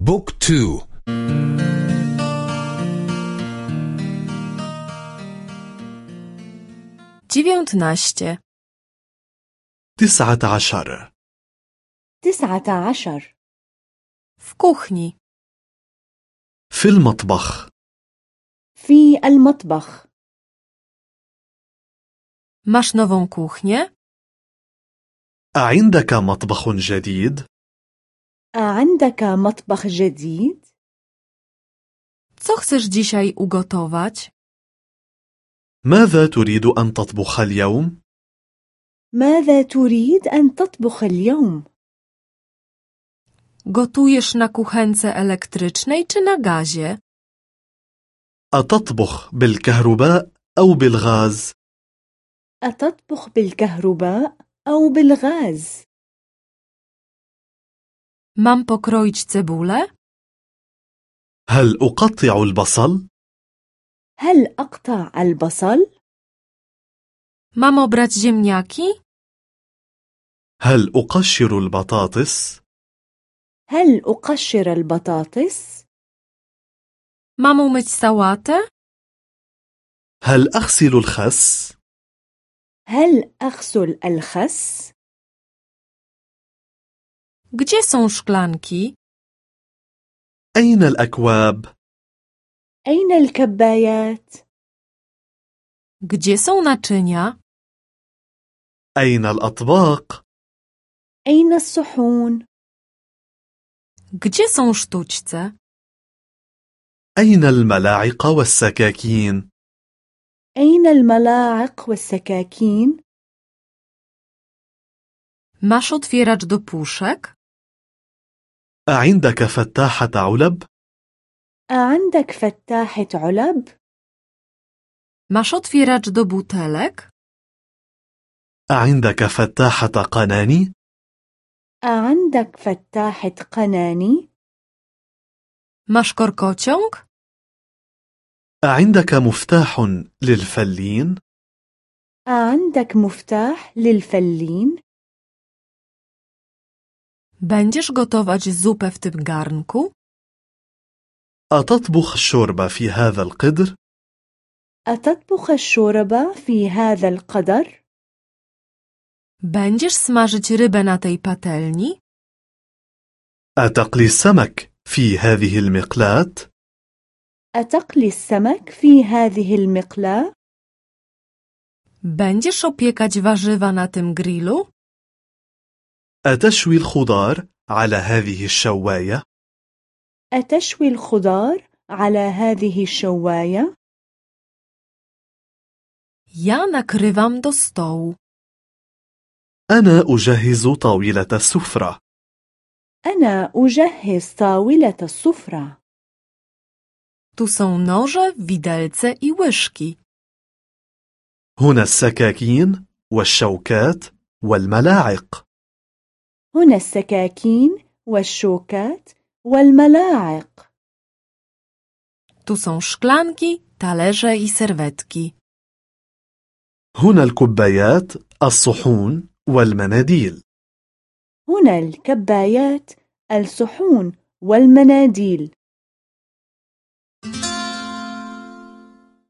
بوك تو. dziewiętnaście, تسعة عشر. تسعة عشر. W kuchni, في المطبخ. في المطبخ. Masz nową kuchnię? أعندك مطبخ جديد؟ أعندك مطبخ جديد؟ Co chcesz dzisiaj ugotować? ماذا تريد أن تطبخ اليوم؟ ماذا تريد أن تطبخ اليوم؟ Gotujesz na kuchence elektrycznej czy na gazie? أتطبخ بالكهرباء أو بالغاز؟ أتطبخ بالكهرباء أو بالغاز؟ Mam pokroić cebulę? هل أقطع البصل؟ هل أقطع البصل؟ Mam obrać ziemniaki? هل أقشر البطاطس؟ هل أقشر البطاطس؟ Mam umyć sałatę? هل أغسل الخس؟ هل أغسل الخس؟ Gdzie są szklanki? أين الأكواب؟ أين الكبايات؟ Gdzie są naczynia? أين الأطباق؟ أين الصحون؟ Gdzie są sztućce? أين الملاعق والسكاكين؟ أين الملاعق والسكاكين؟ Masz otwieracz do puszek? أعندك فتاحة علب؟ أعندك فتاحة علب؟ Masz otwieracz do butelek? أعندك فتاحة قناني؟ أعندك فتاحة قناني؟ Masz korkociąg? أعندك مفتاح للفلين؟ أعندك مفتاح للفلين؟ Będziesz gotować zupę w tym garnku? أتطبخ الشوربة في هذا القدر؟ أتطبخ الشوربة في هذا القدر؟ Będziesz smażyć rybę na tej patelni? أتقلي السمك في هذه المقلاة؟ أتقلي السمك في هذه المقلاة؟ Będziesz opiekać warzywa na tym grillu? أتشوي الخضار على هذه الشواية؟ أتشوي الخضار على هذه الشواية؟ Ja nakrywam do stołu. أنا أجهز طاولة السفرة. أنا أجهز طاولة السفرة. Tu są noże, widelce i łyżki. هنا السكاكين والشوكات والملاعق. هنا السكاكين والشوكات والملاعق. Tu są szklanki, talerze i serwetki. هنا الكبايات، الصحون والمناديل. هنا الكبايات، الصحون والمناديل.